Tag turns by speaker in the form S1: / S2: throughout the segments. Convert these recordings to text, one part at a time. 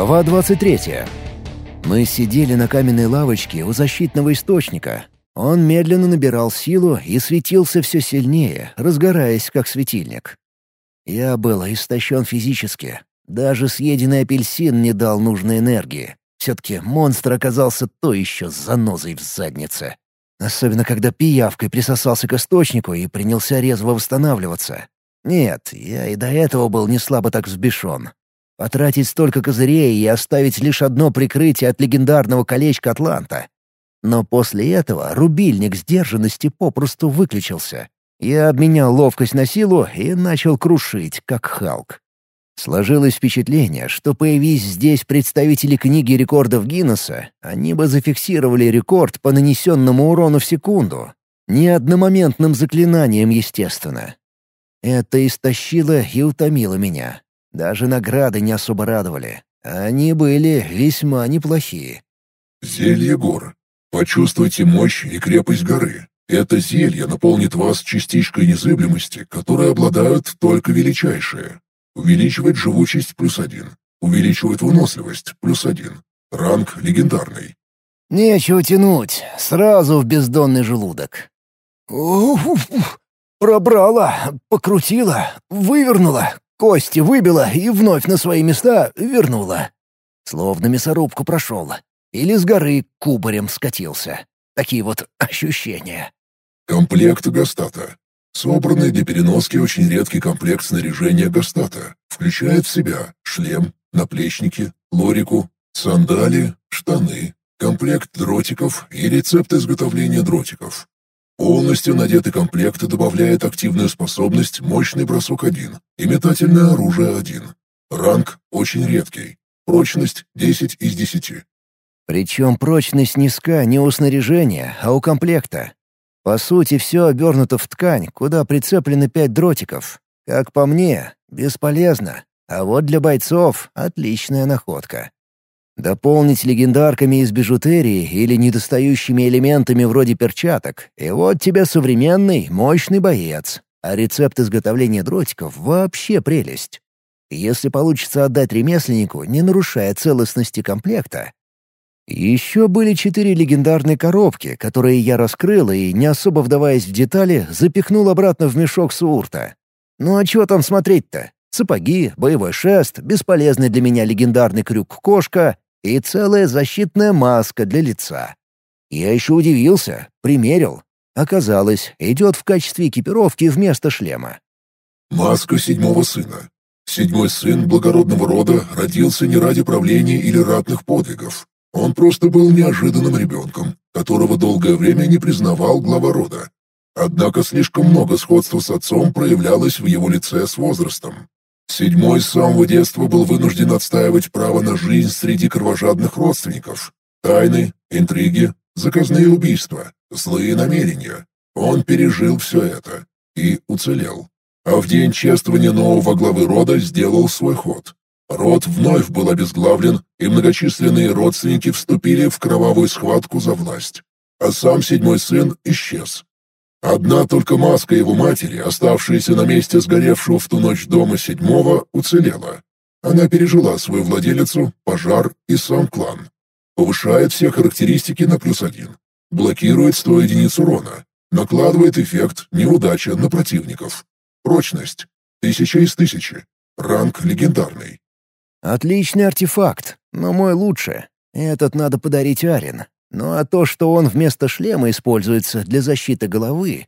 S1: Глава 23. Мы сидели на каменной лавочке у защитного источника. Он медленно набирал силу и светился все сильнее, разгораясь как светильник. Я был истощен физически. Даже съеденный апельсин не дал нужной энергии. Все-таки монстр оказался то еще с занозой в заднице. Особенно, когда пиявкой присосался к источнику и принялся резво восстанавливаться. Нет, я и до этого был не слабо так взбешен. Потратить столько козырей и оставить лишь одно прикрытие от легендарного колечка Атланта. Но после этого рубильник сдержанности попросту выключился. Я обменял ловкость на силу и начал крушить, как Халк. Сложилось впечатление, что появись здесь представители книги рекордов Гиннесса, они бы зафиксировали рекорд по нанесенному урону в секунду. Не одномоментным заклинанием, естественно. Это истощило и утомило меня. Даже награды не особо радовали. Они были весьма неплохие.
S2: «Зелье гор. Почувствуйте мощь и крепость горы. Это зелье наполнит вас частичкой незыблемости, которой обладают только величайшие. Увеличивает живучесть плюс один. Увеличивает выносливость плюс один. Ранг легендарный.
S1: Нечего тянуть. Сразу в бездонный желудок. Уф, пробрала, покрутила, вывернула, кости выбила и вновь на свои места вернула. Словно мясорубку прошел. Или с горы кубарем скатился. Такие вот ощущения.
S2: Комплект Гастата. Собранный для переноски очень редкий комплект снаряжения Гастата. Включает в себя шлем, наплечники, лорику, сандали, штаны, комплект дротиков и рецепт изготовления дротиков. Полностью надетый комплект добавляет активную способность «Мощный бросок 1» и метательное оружие 1. Ранг очень редкий. Прочность 10 из 10.
S1: Причем прочность низка не у снаряжения, а у комплекта. По сути, все обернуто в ткань, куда прицеплены пять дротиков. Как по мне, бесполезно. А вот для бойцов — отличная находка. Дополнить легендарками из бижутерии или недостающими элементами вроде перчаток, и вот тебе современный, мощный боец. А рецепт изготовления дротиков — вообще прелесть. Если получится отдать ремесленнику, не нарушая целостности комплекта, еще были четыре легендарные коробки, которые я раскрыл и, не особо вдаваясь в детали, запихнул обратно в мешок Суурта. Ну а чего там смотреть-то? Сапоги, боевой шест, бесполезный для меня легендарный крюк-кошка и целая защитная маска для лица. Я еще удивился, примерил. Оказалось, идет в качестве экипировки вместо шлема.
S2: Маска седьмого сына. Седьмой сын благородного рода родился не ради правления или ратных подвигов, он просто был неожиданным ребенком, которого долгое время не признавал глава рода. Однако слишком много сходства с отцом проявлялось в его лице с возрастом. Седьмой с самого детства был вынужден отстаивать право на жизнь среди кровожадных родственников. Тайны, интриги, заказные убийства, злые намерения. Он пережил все это и уцелел. А в день чествования нового главы рода сделал свой ход. Род вновь был обезглавлен, и многочисленные родственники вступили в кровавую схватку за власть. А сам седьмой сын исчез. Одна только маска его матери, оставшаяся на месте сгоревшего в ту ночь дома седьмого, уцелела. Она пережила свою владелицу, пожар и сам клан. Повышает все характеристики на плюс один. Блокирует 100 единиц урона. Накладывает эффект неудача на противников. Прочность. Тысяча из тысячи. Ранг легендарный.
S1: Отличный артефакт, но мой лучше. Этот надо подарить Арин. Ну а то, что он вместо шлема используется для защиты головы...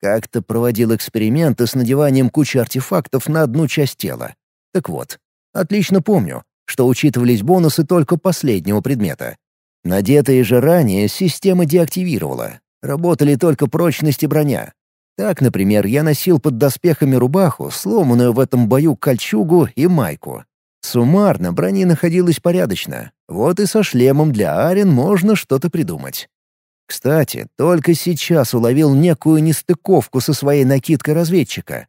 S1: Как-то проводил эксперименты с надеванием кучи артефактов на одну часть тела. Так вот, отлично помню, что учитывались бонусы только последнего предмета. Надетые же ранее система деактивировала. Работали только прочность и броня. Так, например, я носил под доспехами рубаху, сломанную в этом бою кольчугу и майку. Суммарно брони находилось порядочно. Вот и со шлемом для Арен можно что-то придумать. Кстати, только сейчас уловил некую нестыковку со своей накидкой разведчика.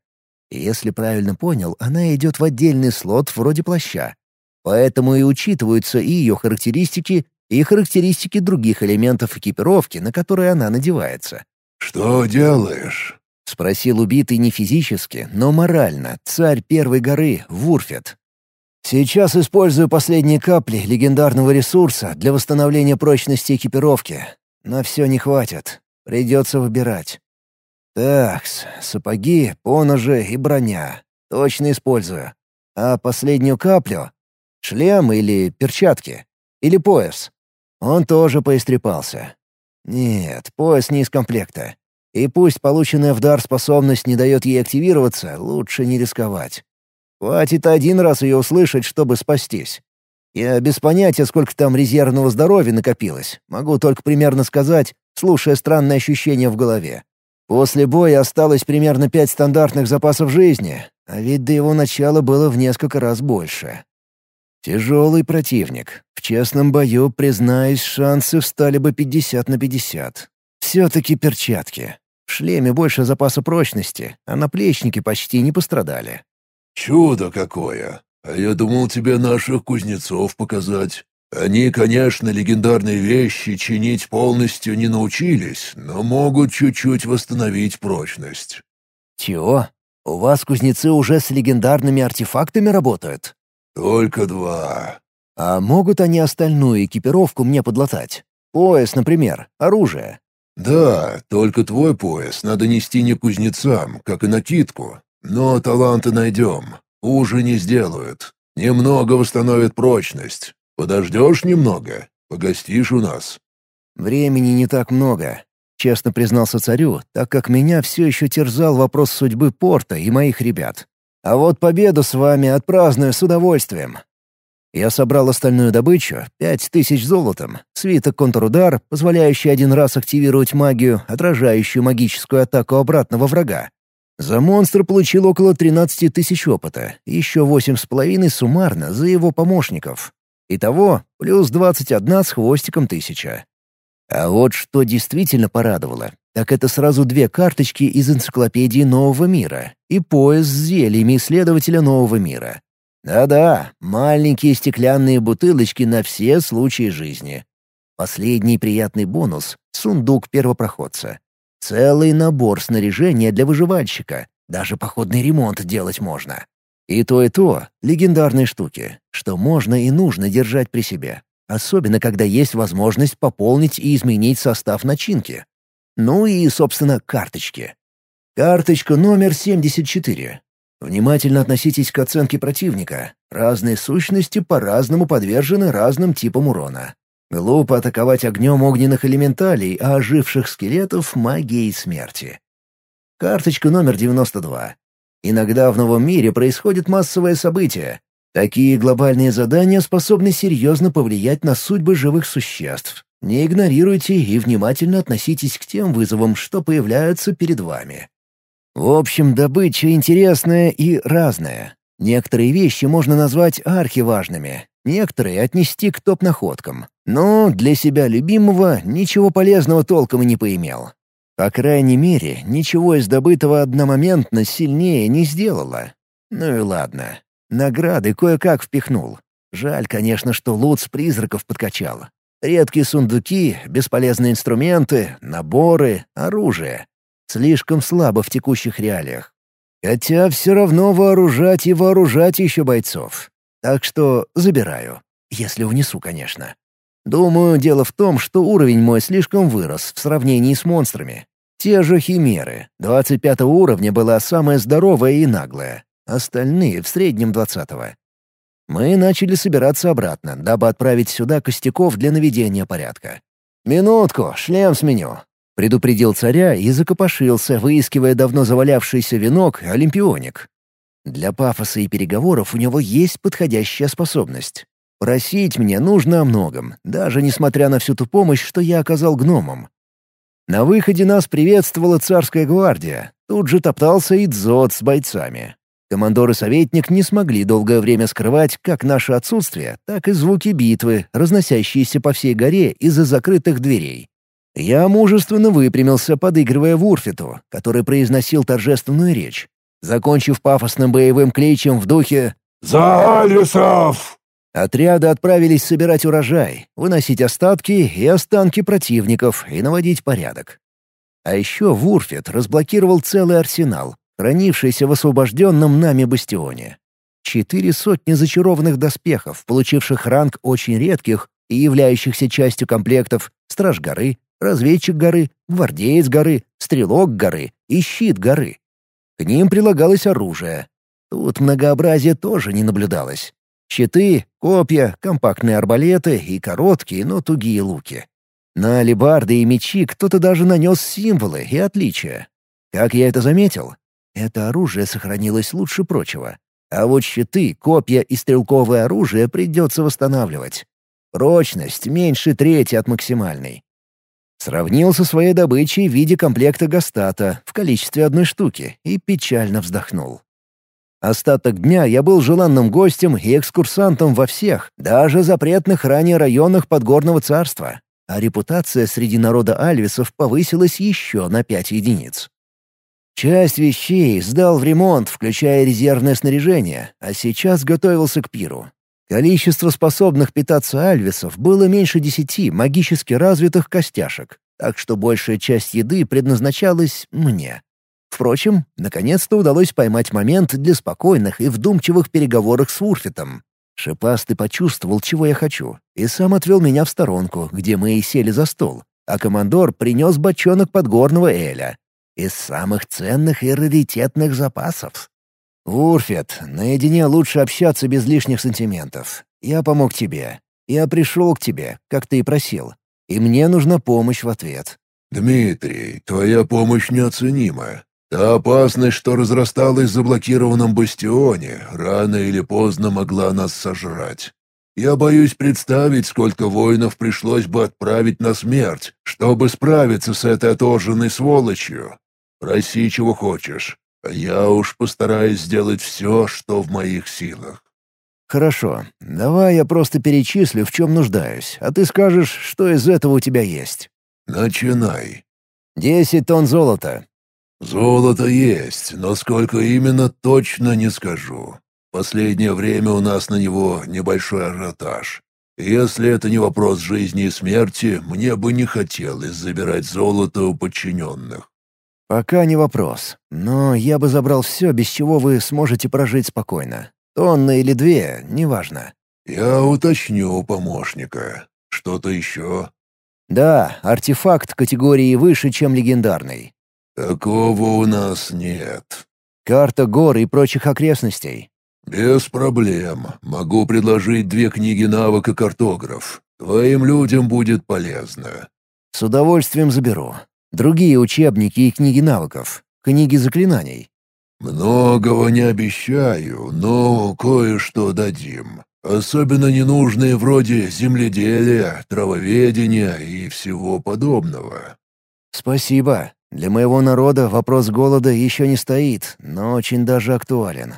S1: Если правильно понял, она идет в отдельный слот вроде плаща. Поэтому и учитываются и ее характеристики, и характеристики других элементов экипировки, на которые она надевается.
S2: «Что делаешь?»
S1: — спросил убитый не физически, но морально, царь первой горы, Вурфет. Сейчас использую последние капли легендарного ресурса для восстановления прочности экипировки. На все не хватит. Придется выбирать. Такс, сапоги, поножи и броня. Точно использую. А последнюю каплю — шлем или перчатки. Или пояс. Он тоже поистрепался. Нет, пояс не из комплекта. И пусть полученная в дар способность не дает ей активироваться, лучше не рисковать. Хватит один раз ее услышать, чтобы спастись. Я без понятия, сколько там резервного здоровья накопилось. Могу только примерно сказать, слушая странные ощущения в голове. После боя осталось примерно пять стандартных запасов жизни, а ведь до его начала было в несколько раз больше. Тяжелый противник. В честном бою, признаюсь, шансы встали бы 50 на 50. Все-таки перчатки. В шлеме больше запаса прочности, а наплечники почти не пострадали.
S3: «Чудо какое! А я думал тебе наших кузнецов показать. Они, конечно, легендарные вещи чинить полностью не научились, но могут чуть-чуть восстановить прочность».
S1: «Чего? У вас кузнецы уже с легендарными артефактами работают?»
S3: «Только два».
S1: «А могут они остальную экипировку мне подлатать? Пояс, например, оружие?»
S3: «Да, только твой пояс надо нести не кузнецам, как и накидку. Но таланты найдем. Хуже не сделают. Немного восстановит прочность. Подождешь немного, погостишь у нас».
S1: «Времени не так много», — честно признался царю, так как меня все еще терзал вопрос судьбы порта и моих ребят. А вот победу с вами отпраздную с удовольствием. Я собрал остальную добычу — пять тысяч золотом, свиток контрудар, позволяющий один раз активировать магию, отражающую магическую атаку обратного врага. За монстра получил около 13 тысяч опыта, еще восемь с половиной суммарно за его помощников. Итого плюс 21 с хвостиком тысяча. А вот что действительно порадовало, так это сразу две карточки из энциклопедии Нового мира и пояс с зельями исследователя Нового мира. Да-да, маленькие стеклянные бутылочки на все случаи жизни. Последний приятный бонус — сундук первопроходца. Целый набор снаряжения для выживальщика. Даже походный ремонт делать можно. И то, и то — легендарные штуки, что можно и нужно держать при себе. Особенно, когда есть возможность пополнить и изменить состав начинки. Ну и, собственно, карточки. Карточка номер 74. Внимательно относитесь к оценке противника. Разные сущности по-разному подвержены разным типам урона. Глупо атаковать огнем огненных элементалей, а оживших скелетов — магией смерти. Карточка номер 92. Иногда в новом мире происходит массовое событие. Такие глобальные задания способны серьезно повлиять на судьбы живых существ. Не игнорируйте и внимательно относитесь к тем вызовам, что появляются перед вами. В общем, добыча интересная и разная. Некоторые вещи можно назвать архиважными, некоторые отнести к топ-находкам. Но для себя любимого ничего полезного толком и не поимел. По крайней мере, ничего из добытого одномоментно сильнее не сделало. Ну и ладно. Награды кое-как впихнул. Жаль, конечно, что лут с призраков подкачал. Редкие сундуки, бесполезные инструменты, наборы, оружие. Слишком слабо в текущих реалиях. Хотя все равно вооружать и вооружать еще бойцов. Так что забираю. Если унесу, конечно. Думаю, дело в том, что уровень мой слишком вырос в сравнении с монстрами. Те же химеры. 25 уровня была самая здоровая и наглая. Остальные — в среднем 20 -го. Мы начали собираться обратно, дабы отправить сюда костяков для наведения порядка. «Минутку, шлем сменю», — предупредил царя и закопошился, выискивая давно завалявшийся венок олимпионик. Для пафоса и переговоров у него есть подходящая способность. Просить мне нужно о многом, даже несмотря на всю ту помощь, что я оказал гномам. На выходе нас приветствовала царская гвардия. Тут же топтался и дзот с бойцами. Командор и советник не смогли долгое время скрывать как наше отсутствие, так и звуки битвы, разносящиеся по всей горе из-за закрытых дверей. Я мужественно выпрямился, подыгрывая Вурфиту, который произносил торжественную речь. Закончив пафосным боевым кличем в духе
S3: «За Алисов!»,
S1: отряды отправились собирать урожай, выносить остатки и останки противников и наводить порядок. А еще Вурфит разблокировал целый арсенал, хранившийся в освобожденном нами бастионе. Четыре сотни зачарованных доспехов, получивших ранг очень редких и являющихся частью комплектов «Страж горы», «Разведчик горы», «Гвардеец горы», «Стрелок горы» и «Щит горы». К ним прилагалось оружие. Тут многообразия тоже не наблюдалось. Щиты, копья, компактные арбалеты и короткие, но тугие луки. На алебарды и мечи кто-то даже нанес символы и отличия. Как я это заметил? Это оружие сохранилось лучше прочего. А вот щиты, копья и стрелковое оружие придется восстанавливать. Прочность меньше трети от максимальной. Сравнил со своей добычей в виде комплекта гастата в количестве одной штуки и печально вздохнул. Остаток дня я был желанным гостем и экскурсантом во всех, даже запретных ранее районах Подгорного царства, а репутация среди народа альвисов повысилась еще на пять единиц. Часть вещей сдал в ремонт, включая резервное снаряжение, а сейчас готовился к пиру. Количество способных питаться альвисов было меньше десяти магически развитых костяшек, так что большая часть еды предназначалась мне. Впрочем, наконец-то удалось поймать момент для спокойных и вдумчивых переговоров с Урфитом. Шипастый почувствовал, чего я хочу, и сам отвел меня в сторонку, где мы и сели за стол, а командор принес бочонок подгорного эля, из самых ценных и раритетных запасов. «Урфет, наедине лучше общаться без лишних сантиментов. Я помог тебе. Я пришел к тебе, как ты и просил. И мне нужна помощь в ответ».
S3: «Дмитрий, твоя помощь неоценима. Та опасность, что разрасталась в заблокированном бастионе, рано или поздно могла нас сожрать. Я боюсь представить, сколько воинов пришлось бы отправить на смерть, чтобы справиться с этой оторженной сволочью. Проси, чего хочешь, а я уж постараюсь сделать все, что в моих силах».
S1: «Хорошо. Давай я просто перечислю, в чем нуждаюсь, а ты скажешь, что из этого у тебя есть».
S3: «Начинай».
S1: «Десять тонн золота».
S3: «Золото есть, но сколько именно, точно не скажу. Последнее время у нас на него небольшой ажиотаж. Если это не вопрос жизни и смерти, мне бы не хотелось забирать золото у подчиненных.
S1: «Пока не вопрос. Но я бы забрал все, без чего вы сможете прожить спокойно. Тонна или две, неважно».
S3: «Я уточню у помощника. Что-то еще?»
S1: «Да, артефакт категории выше, чем легендарный».
S3: «Такого у нас нет».
S1: «Карта гор и прочих окрестностей».
S3: «Без проблем. Могу предложить две книги навыка картограф. Твоим людям будет полезно».
S1: «С удовольствием заберу. Другие учебники и книги навыков, книги заклинаний.
S3: «Многого не обещаю, но кое-что дадим. Особенно ненужные вроде земледелия, травоведения и всего подобного».
S1: «Спасибо. Для моего народа вопрос голода еще не стоит, но очень даже актуален.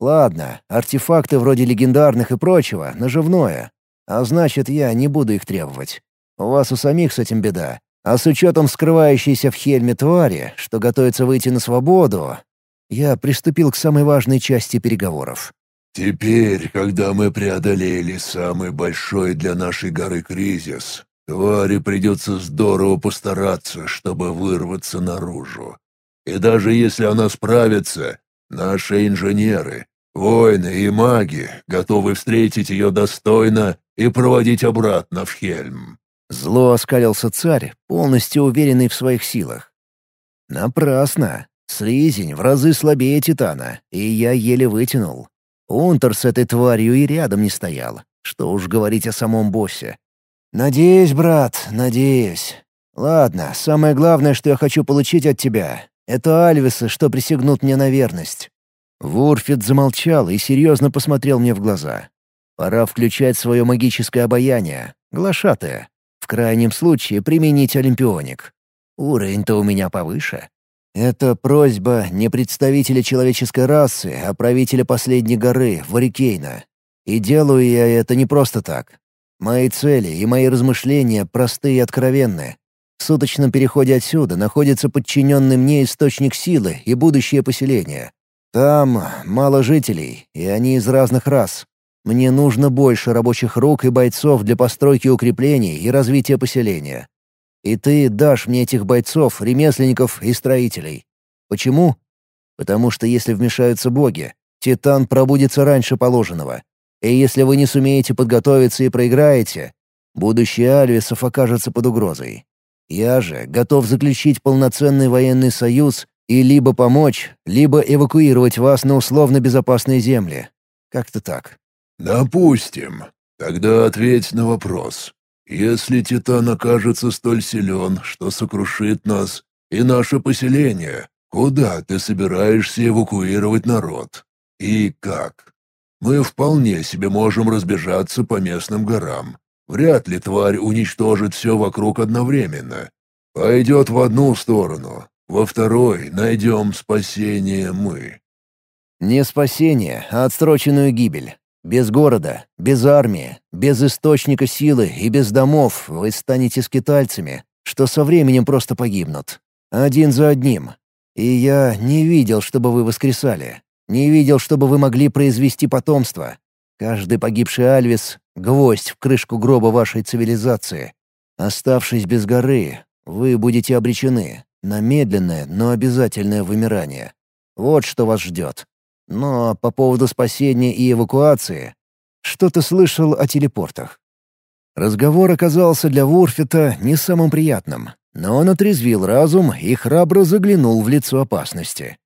S1: Ладно, артефакты вроде легендарных и прочего — наживное. А значит, я не буду их требовать. У вас у самих с этим беда. А с учетом скрывающейся в Хельме твари, что готовится выйти на свободу, я приступил к самой важной части переговоров.
S3: «Теперь, когда мы преодолели самый большой для нашей горы кризис, твари придется здорово постараться, чтобы вырваться наружу. И даже если она справится, наши инженеры, воины и маги готовы встретить ее достойно и проводить обратно в Хельм.
S1: Зло оскалился царь, полностью уверенный в своих силах. Напрасно. Слизень в разы слабее Титана, и я еле вытянул. Унтер с этой тварью и рядом не стоял. Что уж говорить о самом боссе. «Надеюсь, брат, надеюсь. Ладно, самое главное, что я хочу получить от тебя, это альвисы, что присягнут мне на верность». Вурфит замолчал и серьезно посмотрел мне в глаза. «Пора включать свое магическое обаяние, глашатое, в крайнем случае применить олимпионик. Уровень-то у меня повыше. Это просьба не представителя человеческой расы, а правителя последней горы, Варикейна. И делаю я это не просто так. Мои цели и мои размышления просты и откровенны. В суточном переходе отсюда находится подчиненный мне источник силы и будущее поселение. Там мало жителей, и они из разных рас. Мне нужно больше рабочих рук и бойцов для постройки укреплений и развития поселения. И ты дашь мне этих бойцов, ремесленников и строителей. Почему? Потому что если вмешаются боги, Титан пробудится раньше положенного. И если вы не сумеете подготовиться и проиграете, будущее Альвисов окажется под угрозой. Я же готов заключить полноценный военный союз и либо помочь, либо эвакуировать вас на условно безопасные земли. Как-то так.
S3: «Допустим. Тогда ответь на вопрос. Если Титан окажется столь силен, что сокрушит нас и наше поселение, куда ты собираешься эвакуировать народ? И как? Мы вполне себе можем разбежаться по местным горам. Вряд ли тварь уничтожит все вокруг одновременно. Пойдет в одну сторону, во второй найдем спасение мы».
S1: «Не спасение, а отсроченную гибель. Без города, без армии, без источника силы и без домов вы станете скитальцами, что со временем просто погибнут. Один за одним. И я не видел, чтобы вы воскресали. Не видел, чтобы вы могли произвести потомство. Каждый погибший Альвис — гвоздь в крышку гроба вашей цивилизации. Оставшись без горы, вы будете обречены на медленное, но обязательное вымирание. Вот что вас ждет. Но по поводу спасения и эвакуации... Что-то слышал о телепортах. Разговор оказался для Вурфита не самым приятным, но он отрезвил разум и храбро заглянул в лицо опасности.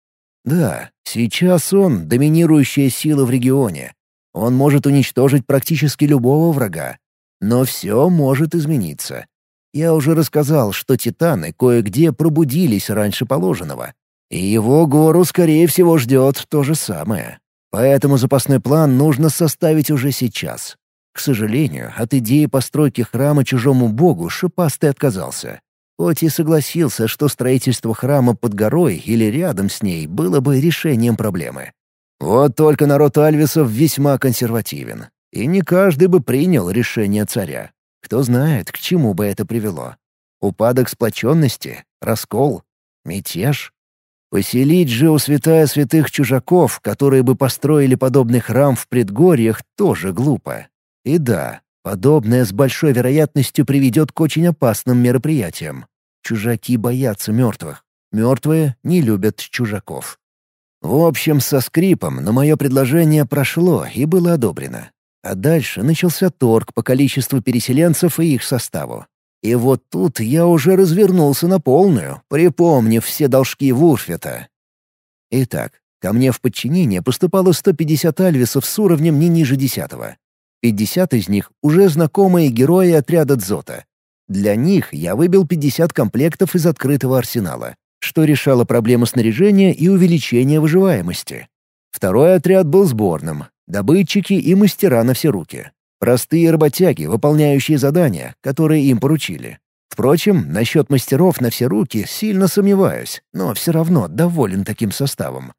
S1: Да, сейчас он — доминирующая сила в регионе. Он может уничтожить практически любого врага. Но все может измениться. Я уже рассказал, что титаны кое-где пробудились раньше положенного. И его гору, скорее всего, ждет то же самое. Поэтому запасной план нужно составить уже сейчас. К сожалению, от идеи постройки храма чужому богу Шипастый отказался. Хоть и согласился, что строительство храма под горой или рядом с ней было бы решением проблемы. Вот только народ Альвисов весьма консервативен, и не каждый бы принял решение царя. Кто знает, к чему бы это привело. Упадок сплоченности? Раскол? Мятеж? Поселить же у святая святых чужаков, которые бы построили подобный храм в предгорьях, тоже глупо. И да, подобное с большой вероятностью приведет к очень опасным мероприятиям. Чужаки боятся мертвых. Мертвые не любят чужаков. В общем, со скрипом, но мое предложение прошло и было одобрено. А дальше начался торг по количеству переселенцев и их составу. И вот тут я уже развернулся на полную, припомнив все должки Вурфета. Итак, ко мне в подчинение поступало 150 альвисов с уровнем не ниже десятого. 50 из них — уже знакомые герои отряда Дзота. Для них я выбил 50 комплектов из открытого арсенала, что решало проблему снаряжения и увеличения выживаемости. Второй отряд был сборным — добытчики и мастера на все руки. Простые работяги, выполняющие задания, которые им поручили. Впрочем, насчет мастеров на все руки сильно сомневаюсь, но все равно доволен таким составом.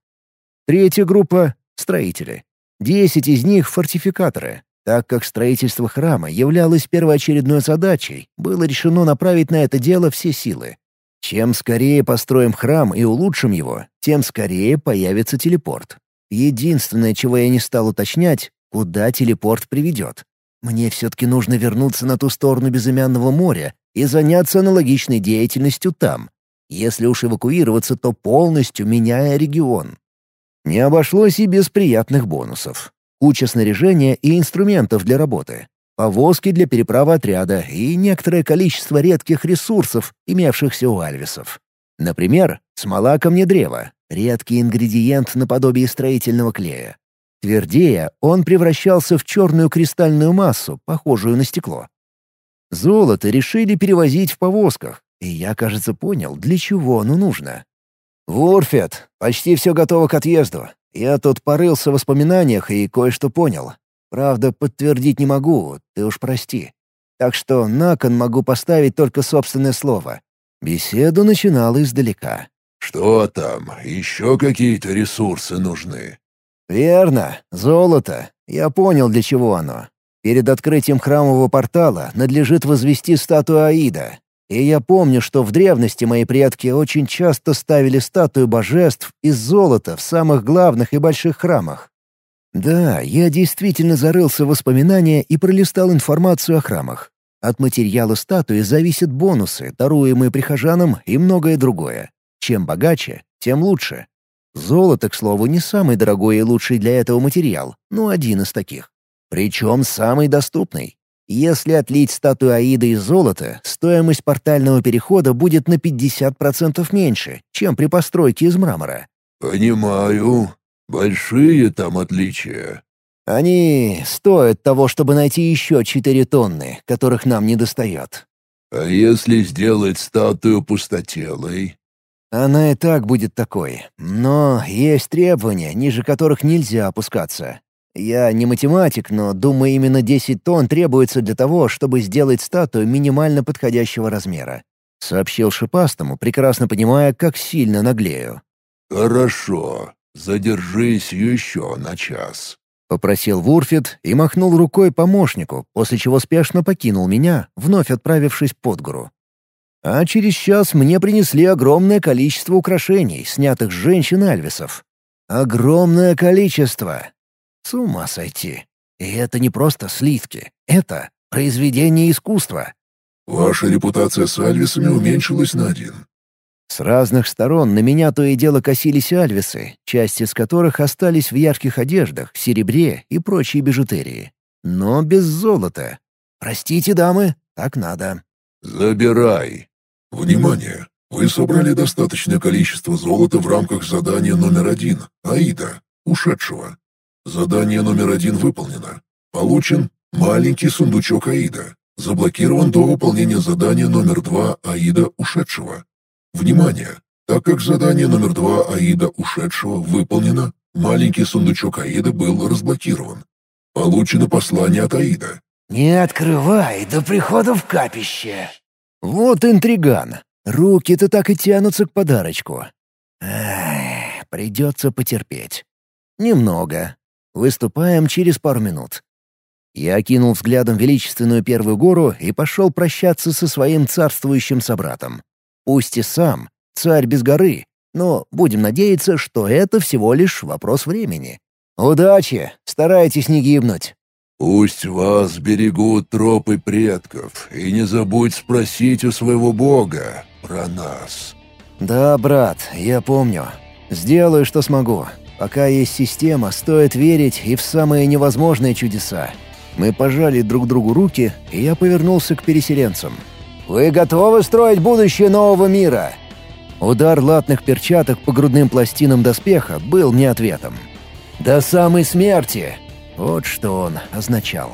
S1: Третья группа — строители. Десять из них — фортификаторы. Так как строительство храма являлось первоочередной задачей, было решено направить на это дело все силы. Чем скорее построим храм и улучшим его, тем скорее появится телепорт. Единственное, чего я не стал уточнять, куда телепорт приведет. Мне все-таки нужно вернуться на ту сторону безымянного моря и заняться аналогичной деятельностью там. Если уж эвакуироваться, то полностью меняя регион. Не обошлось и без приятных бонусов. Куча снаряжения и инструментов для работы. Повозки для переправы отряда и некоторое количество редких ресурсов, имевшихся у альвисов. Например, смола камнедрева — редкий ингредиент наподобие строительного клея. Твердея, он превращался в черную кристальную массу, похожую на стекло. Золото решили перевозить в повозках, и я, кажется, понял, для чего оно нужно. «Вурфет, почти все готово к отъезду. Я тут порылся в воспоминаниях и кое-что понял. Правда, подтвердить не могу, ты уж прости. Так что на кон могу поставить только собственное слово». Беседу начинал издалека.
S3: «Что там? Еще какие-то ресурсы нужны?»
S1: «Верно. Золото. Я понял, для чего оно. Перед открытием храмового портала надлежит возвести статую Аида. И я помню, что в древности мои предки очень часто ставили статую божеств из золота в самых главных и больших храмах. Да, я действительно зарылся в воспоминания и пролистал информацию о храмах. От материала статуи зависят бонусы, даруемые прихожанам и многое другое. Чем богаче, тем лучше. Золото, к слову, не самый дорогой и лучший для этого материал, но один из таких. Причем самый доступный. Если отлить статую Аиды из золота, стоимость портального перехода будет на 50% меньше, чем при постройке из мрамора.
S3: «Понимаю. Большие там отличия».
S1: «Они стоят того, чтобы найти еще четыре тонны, которых нам не достает».
S3: «А если сделать статую пустотелой?»
S1: Она и так будет такой. Но есть требования, ниже которых нельзя опускаться. Я не математик, но думаю, именно 10 тонн требуется для того, чтобы сделать статую минимально подходящего размера. Сообщил шипастому, прекрасно понимая, как сильно наглею.
S3: «Хорошо. Задержись еще на час», —
S1: попросил Вурфит и махнул рукой помощнику, после чего спешно покинул меня, вновь отправившись под гору. А через час мне принесли огромное количество украшений, снятых с женщин Альвисов. Огромное количество. С ума сойти. И это не просто слитки. Это произведение искусства.
S3: Ваша репутация с Альвисами уменьшилась на один.
S1: С разных сторон на меня то и дело косились альвисы, части из которых остались в ярких одеждах, серебре и прочей бижутерии. Но без золота. Простите, дамы, так надо.
S3: «Забирай», Внимание! Вы собрали достаточное количество золота в рамках задания номер один «Аида», ушедшего. Задание номер один выполнено. Получен маленький сундучок Аида. Заблокирован до выполнения задания номер два «Аида», ушедшего. Внимание! Так как задание номер два «Аида», ушедшего выполнено, маленький сундучок Аида был разблокирован. Получено послание от Аида.
S1: «Не открывай до прихода в капище», вот интриган. Руки-то так и тянутся к подарочку. Эх, придется потерпеть. Немного. Выступаем через пару минут. Я окинул взглядом величественную первую гору и пошел прощаться со своим царствующим собратом. Пусть и сам, царь без горы, но будем надеяться, что это всего лишь вопрос времени. Удачи! Старайтесь не гибнуть.
S3: Пусть вас берегут тропы предков, и не забудь спросить у своего бога про нас».
S1: «Да, брат, я помню. Сделаю, что смогу. Пока есть система, стоит верить и в самые невозможные чудеса». Мы пожали друг другу руки, и я повернулся к переселенцам. «Вы готовы строить будущее нового мира?» Удар латных перчаток по грудным пластинам доспеха был мне ответом. «До самой смерти!» Вот что он означал.